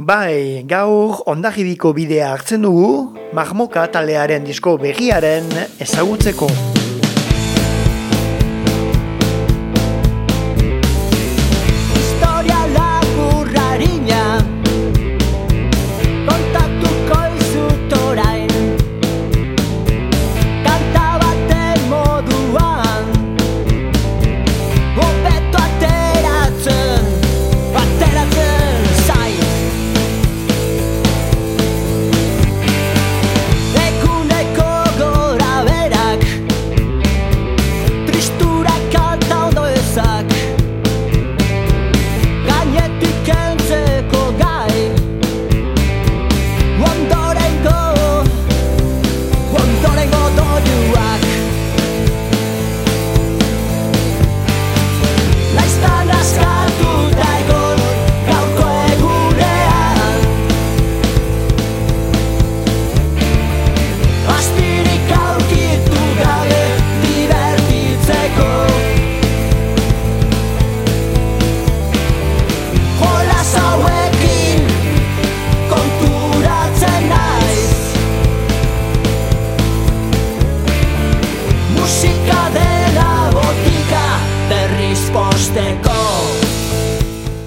Bai, gaur ondajibiko bidea hartzen dugu, Mahmoka talearen disko begiaren ezagutzeko.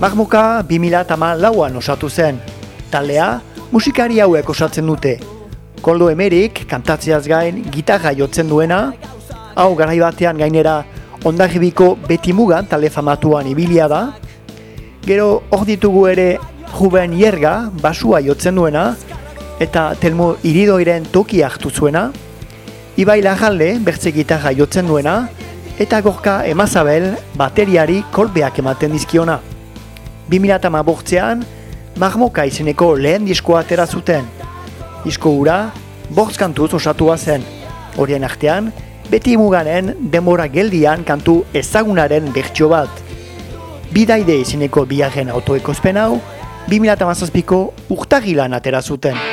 Mahmuka 2008 lauan osatu zen. Taldea, musikari hauek osatzen dute. Koldo Emerik, kantatzeaz gain, gitarra jotzen duena, hau garai batean gainera ondagibiko beti mugan talde famatuan ibilia da. Gero hor ditugu ere Juben Ierga, basua jotzen duena, eta Telmo Iridoiren toki hartu zuena. Ibai Lajalde, bertze gitarra jotzen duena, eta Gorka Emazabel, bateriari kolbeak ematen dizkiona. 2008an, Mahmoka izeneko lehen diskoa atera zuten. Disko hura, bortz kantuz osatua zen. Horien artean, beti muganen denbora geldian kantu ezagunaren bertxo bat. Bidaide izeneko biaren autoekozpen hau, 2008ko urtagilan atera zuten.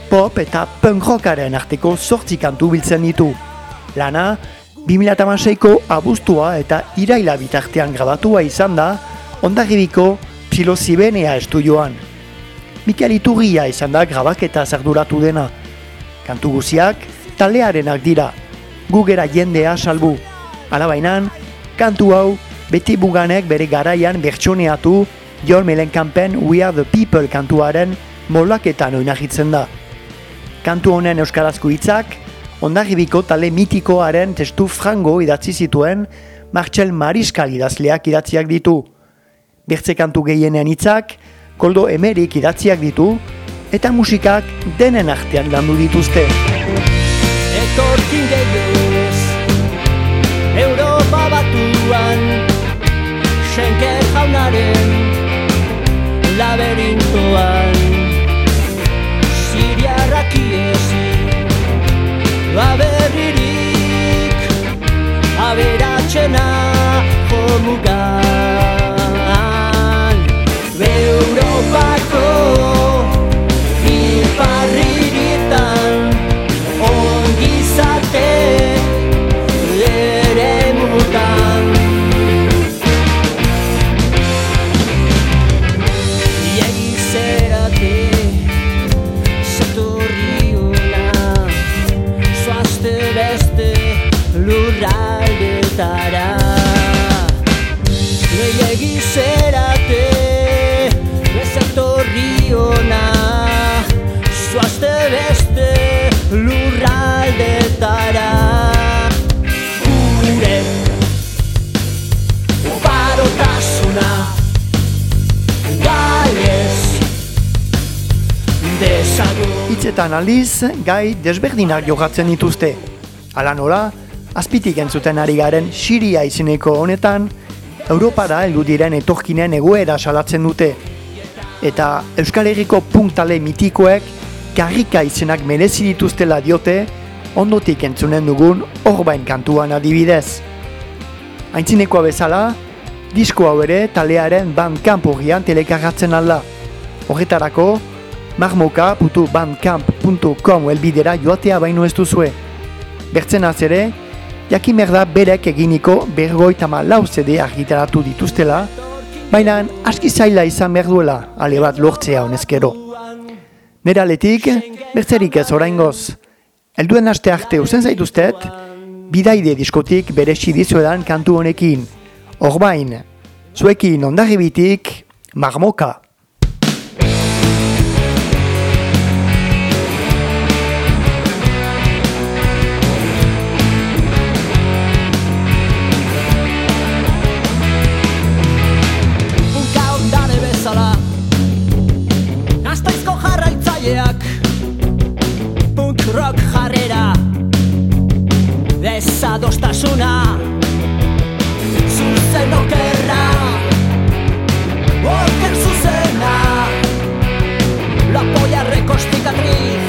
pop eta punk rockaren arteko sortzi kantu biltzen ditu. Lana, 2006ko abuztua eta iraila bitartean grabatua izan da, ondarribiko psilozibenea estudioan. Mikel Iturria izan da grabaketa zarduratu dena. Kantu guziak, talearenak dira, gugera jendea salbu. Alabainan, kantu hau, beti buganek bere garaian bertsoneatu, Jor Melenkampen We Are The People kantuaren molaketan oinagitzen da. Kantu honen euskarazko hitzak, ondarribiko tale mitikoaren testu frango idatzi zituen Martxel Mariskal idazleak idatziak ditu. Bertze kantu gehienean hitzak, Koldo Emerik idatziak ditu, eta musikak denen artean landu dituzte. Etorkin gehiuz Europa batuan Schenke jaunaren Laberintoan iesi Aberririk Aberatzena Jomugan lurraldetara Gure Parotasuna Galez Desagun Hitzetan aldiz, gai desberdinak jogatzen dituzte. Hala nola, azpitik entzuten ari garen Siria izeneko honetan, Europara heldu diren etorkinen egoera salatzen dute. Eta Euskal Herriko punktale mitikoek karrika izenak merezi dituztela diote, ondotik entzunen dugun orbain kantuan adibidez. Aintzinekoa bezala, disko hau ere talearen bandcamp horrian telekargatzen alda. Horretarako, marmoka.bandcamp.com elbidera joatea baino ez duzue. Bertzenaz ere, jakin da berek eginiko bergoita lau CD argitaratu dituztela, baina aski zaila izan behar duela ale bat lortzea honezkero. Nera aletik, bertzerik ez oraingoz. Helduen aste arte uzen zaituztet, bidaide diskotik bere dizuedan kantu honekin. Orbain, zuekin ondarribitik, marmoka. punk rock jarrera. Desadostasuna. Zuzen okerra. Oker zuzena. La polla rekostikatriz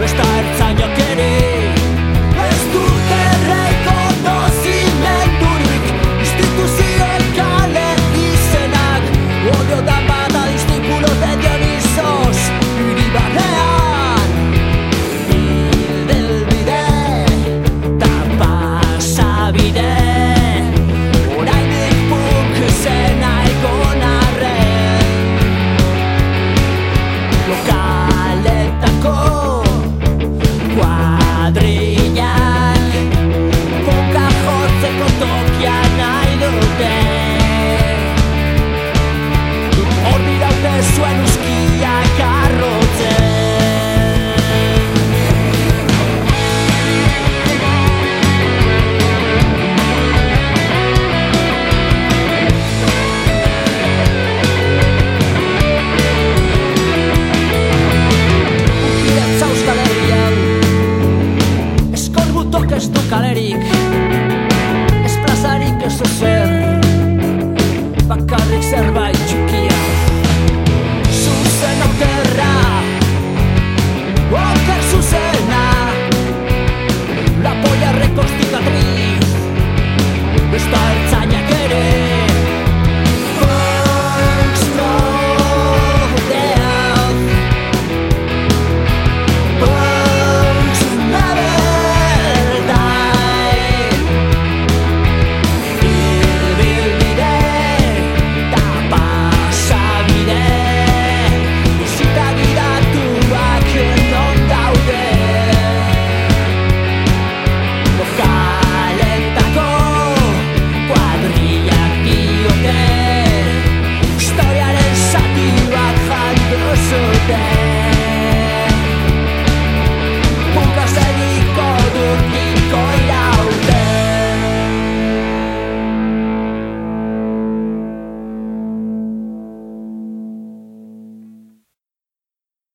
Besta ertzain jokerik